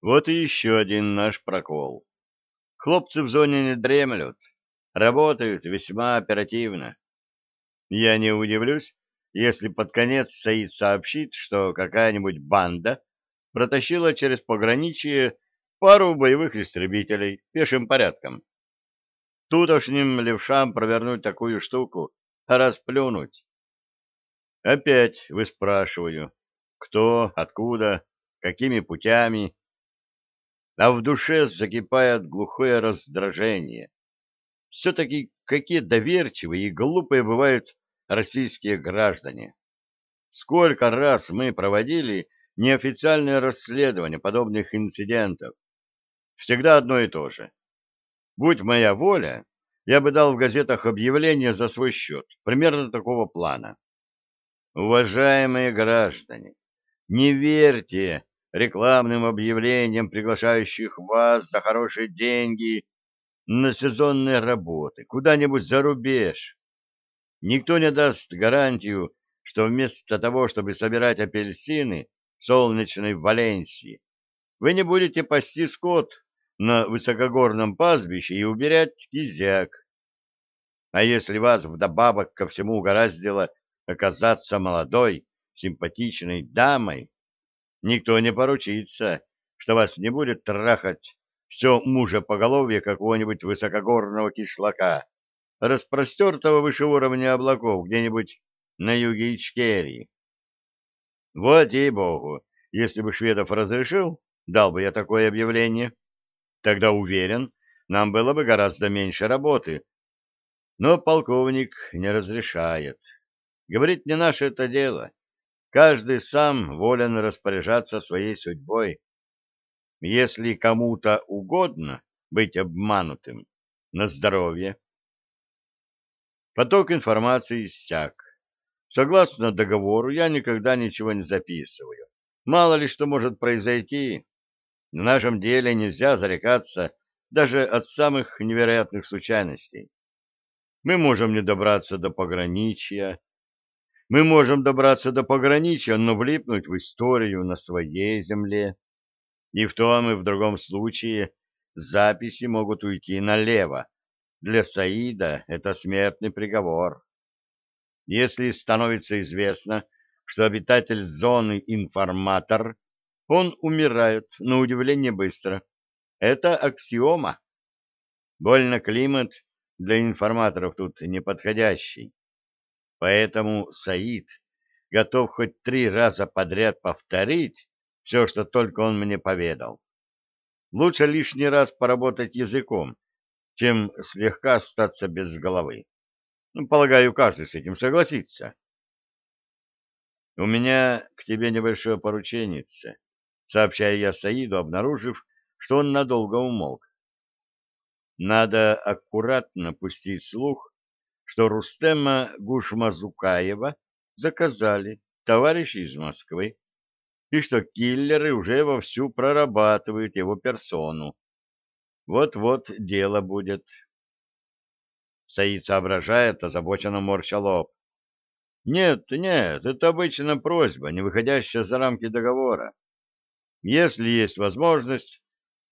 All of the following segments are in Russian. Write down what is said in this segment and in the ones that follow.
Вот и еще один наш прокол. Хлопцы в зоне не дремлют, работают весьма оперативно. Я не удивлюсь, если под конец Саид сообщит, что какая-нибудь банда протащила через пограничье пару боевых истребителей пешим порядком. Тутошним левшам провернуть такую штуку, расплюнуть. Опять вы спрашиваю, кто, откуда, какими путями, а в душе закипает глухое раздражение. Все-таки какие доверчивые и глупые бывают российские граждане. Сколько раз мы проводили неофициальное расследование подобных инцидентов. Всегда одно и то же. Будь моя воля, я бы дал в газетах объявление за свой счет, примерно такого плана. Уважаемые граждане, не верьте рекламным объявлениям, приглашающих вас за хорошие деньги на сезонные работы, куда-нибудь за рубеж. Никто не даст гарантию, что вместо того, чтобы собирать апельсины в солнечной Валенсии, вы не будете пасти скот на высокогорном пастбище и убирать кизяк. А если вас вдобавок ко всему угораздило оказаться молодой, симпатичной дамой, никто не поручится, что вас не будет трахать все мужа поголовье какого-нибудь высокогорного кишлака, распростертого выше уровня облаков где-нибудь на юге Ичкерии. Вот ей-богу, если бы Шведов разрешил, дал бы я такое объявление. Тогда, уверен, нам было бы гораздо меньше работы. Но полковник не разрешает. Говорит, не наше это дело. Каждый сам волен распоряжаться своей судьбой. Если кому-то угодно быть обманутым, на здоровье. Поток информации иссяк. Согласно договору, я никогда ничего не записываю. Мало ли что может произойти. В нашем деле нельзя зарекаться даже от самых невероятных случайностей. Мы можем не добраться до пограничья. Мы можем добраться до пограничья, но влипнуть в историю на своей земле. И в том и в другом случае записи могут уйти налево. Для Саида это смертный приговор. Если становится известно, что обитатель зоны информатор, он умирает, на удивление быстро. Это аксиома. Больно климат для информаторов тут неподходящий. Поэтому Саид готов хоть три раза подряд повторить все, что только он мне поведал. Лучше лишний раз поработать языком, чем слегка остаться без головы. Ну, полагаю, каждый с этим согласится. У меня к тебе небольшое поручение, сообщаю я Саиду, обнаружив, что он надолго умолк. Надо аккуратно пустить слух, что Рустема Гушмазукаева заказали товарищи из Москвы, и что киллеры уже вовсю прорабатывают его персону. Вот-вот дело будет. Саид соображает, озабоченно морща лоб. Нет, нет, это обычная просьба, не выходящая за рамки договора. Если есть возможность,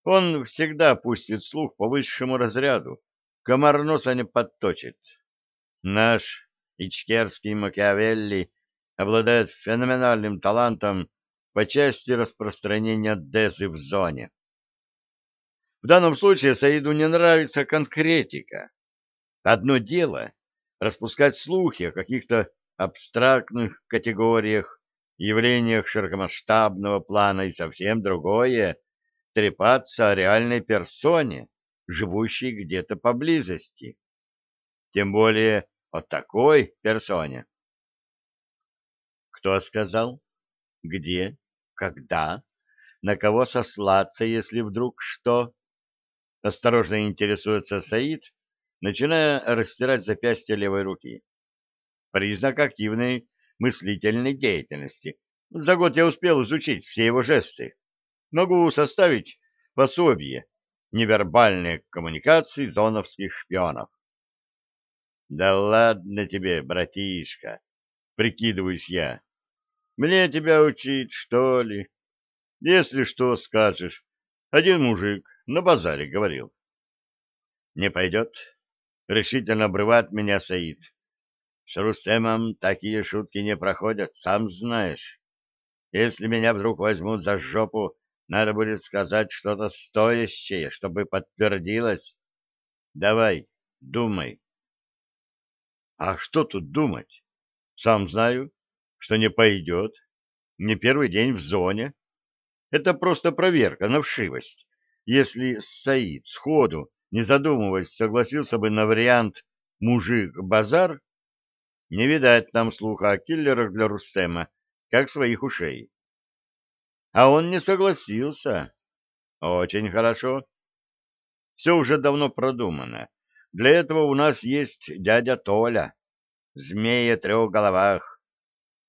он всегда пустит слух по высшему разряду, комар носа не подточит. Наш ичкерский Макиавелли обладает феноменальным талантом по части распространения дезы в зоне. В данном случае Саиду не нравится конкретика. Одно дело — распускать слухи о каких-то абстрактных категориях, явлениях широкомасштабного плана, и совсем другое — трепаться о реальной персоне, живущей где-то поблизости. Тем более о такой персоне. Кто сказал? Где? Когда? На кого сослаться, если вдруг что? Осторожно интересуется Саид, начиная растирать запястье левой руки. Признак активной мыслительной деятельности. За год я успел изучить все его жесты. Могу составить пособие невербальной коммуникации зоновских шпионов. Да ладно тебе, братишка, прикидываюсь я. Мне тебя учить, что ли? Если что скажешь, Один мужик на базаре говорил. Не пойдет. Решительно обрывает меня Саид. С Рустемом такие шутки не проходят, сам знаешь. Если меня вдруг возьмут за жопу, надо будет сказать что-то стоящее, чтобы подтвердилось. Давай, думай. А что тут думать? Сам знаю, что не пойдет. Не первый день в зоне. Это просто проверка на вшивость. Если Саид сходу, не задумываясь, согласился бы на вариант «мужик-базар», не видать нам слуха о киллерах для Рустема, как своих ушей. А он не согласился. Очень хорошо. Все уже давно продумано. Для этого у нас есть дядя Толя, змея трех головах,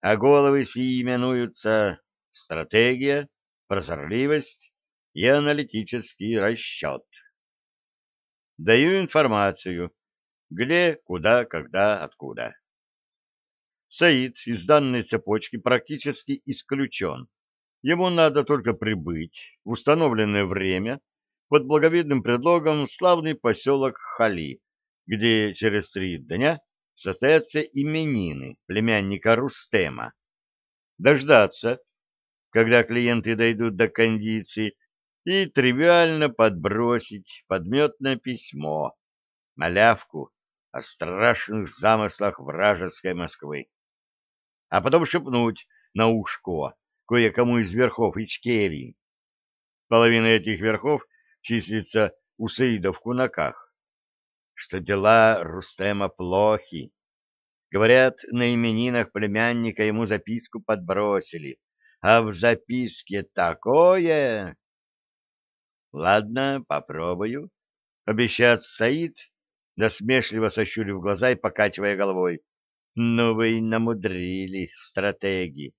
а головы сии именуются стратегия, прозорливость и аналитический расчет. Даю информацию, где, куда, когда, откуда. Саид из данной цепочки практически исключен. Ему надо только прибыть в установленное время под благовидным предлогом славный поселок Хали, где через три дня состоятся именины племянника Рустема. Дождаться, когда клиенты дойдут до кондиции, и тривиально подбросить подметное письмо, малявку о страшных замыслах вражеской Москвы. А потом шепнуть на ушко кое-кому из верхов Ичкерии. Половина этих верхов числится у Саида в кунаках, что дела Рустема плохи. Говорят, на именинах племянника ему записку подбросили, а в записке такое... Ладно, попробую, — обещает Саид, насмешливо сощурив глаза и покачивая головой. Ну вы и намудрили, стратеги.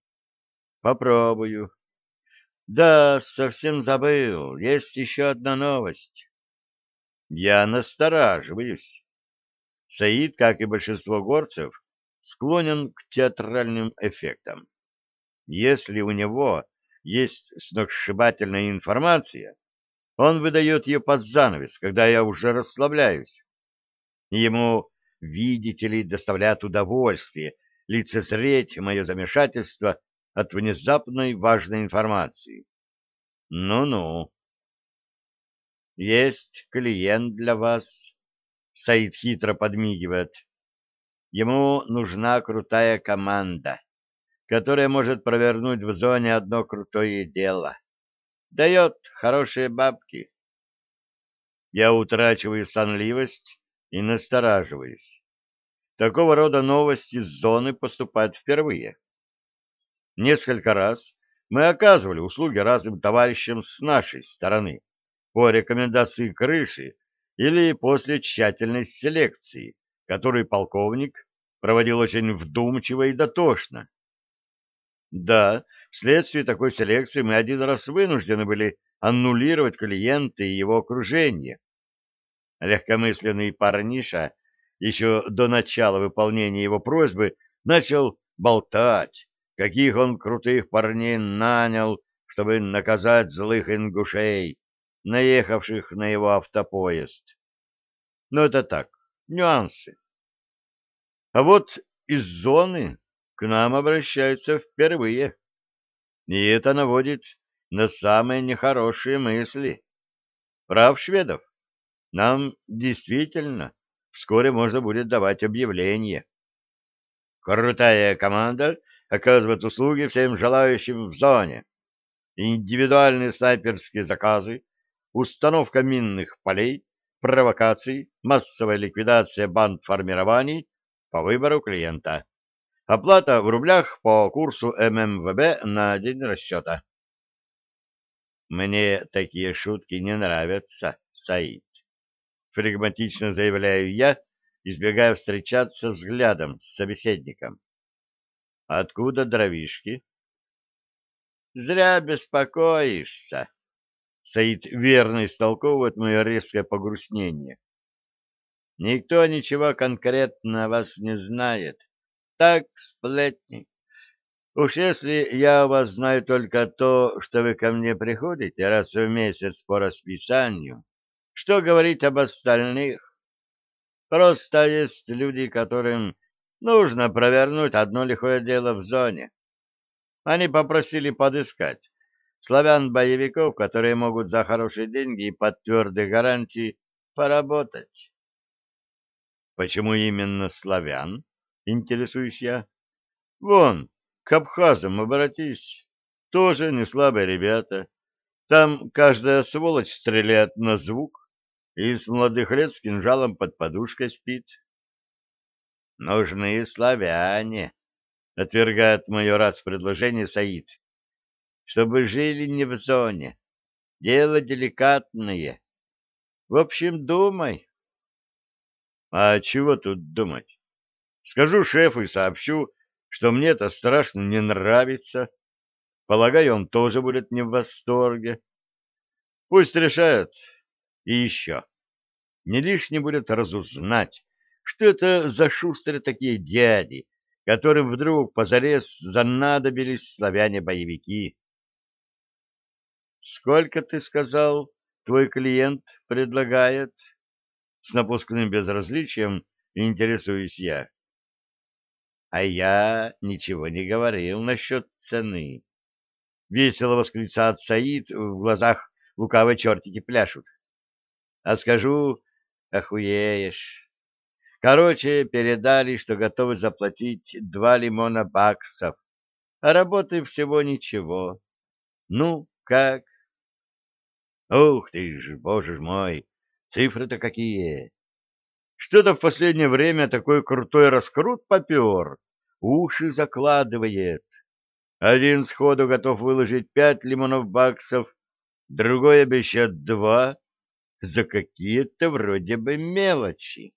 Попробую. Да, совсем забыл. Есть еще одна новость. Я настораживаюсь. Саид, как и большинство горцев, склонен к театральным эффектам. Если у него есть сногсшибательная информация, он выдает ее под занавес, когда я уже расслабляюсь. Ему, видите ли, доставляет удовольствие лицезреть мое замешательство от внезапной важной информации. Ну-ну. Есть клиент для вас. Саид хитро подмигивает. Ему нужна крутая команда, которая может провернуть в зоне одно крутое дело. Дает хорошие бабки. Я утрачиваю сонливость и настораживаюсь. Такого рода новости с зоны поступают впервые. Несколько раз мы оказывали услуги разным товарищам с нашей стороны по рекомендации крыши или после тщательной селекции, которую полковник проводил очень вдумчиво и дотошно. Да, вследствие такой селекции мы один раз вынуждены были аннулировать клиента и его окружение. Легкомысленный парниша еще до начала выполнения его просьбы начал болтать, каких он крутых парней нанял, чтобы наказать злых ингушей, наехавших на его автопоезд. Но это так, нюансы. А вот из зоны к нам обращаются впервые. И это наводит на самые нехорошие мысли. Прав, Шведов? Нам действительно вскоре можно будет давать объявление. Крутая команда оказывать услуги всем желающим в зоне. Индивидуальные снайперские заказы, установка минных полей, провокаций, массовая ликвидация банд формирований по выбору клиента. Оплата в рублях по курсу ММВБ на день расчета. Мне такие шутки не нравятся, Саид. Флегматично заявляю я, избегая встречаться взглядом с собеседником. Откуда дровишки? Зря беспокоишься. Саид верно истолковывает мое резкое погрустнение. Никто ничего конкретно о вас не знает. Так, сплетни. Уж если я у вас знаю только то, что вы ко мне приходите раз в месяц по расписанию, что говорить об остальных? Просто есть люди, которым нужно провернуть одно лихое дело в зоне. Они попросили подыскать славян-боевиков, которые могут за хорошие деньги и под твердые гарантии поработать. Почему именно славян? Интересуюсь я. Вон, к абхазам обратись. Тоже не слабые ребята. Там каждая сволочь стреляет на звук и с молодых лет с кинжалом под подушкой спит. Нужны славяне, отвергает мое раз предложение Саид, чтобы жили не в зоне. Дело деликатное. В общем, думай. А чего тут думать? Скажу шефу и сообщу, что мне это страшно не нравится. Полагаю, он тоже будет не в восторге. Пусть решает. И еще. Не лишне будет разузнать, что это за шустрые такие дяди, которым вдруг позарез занадобились славяне-боевики. «Сколько, ты сказал, твой клиент предлагает?» С напускным безразличием интересуюсь я. А я ничего не говорил насчет цены. Весело восклицает Саид, в глазах лукавые чертики пляшут. А скажу, охуеешь. Короче, передали, что готовы заплатить два лимона баксов, а работы всего ничего. Ну, как? Ух ты ж, боже ж мой, цифры-то какие! Что-то в последнее время такой крутой раскрут попер, уши закладывает. Один сходу готов выложить пять лимонов баксов, другой обещает два за какие-то вроде бы мелочи.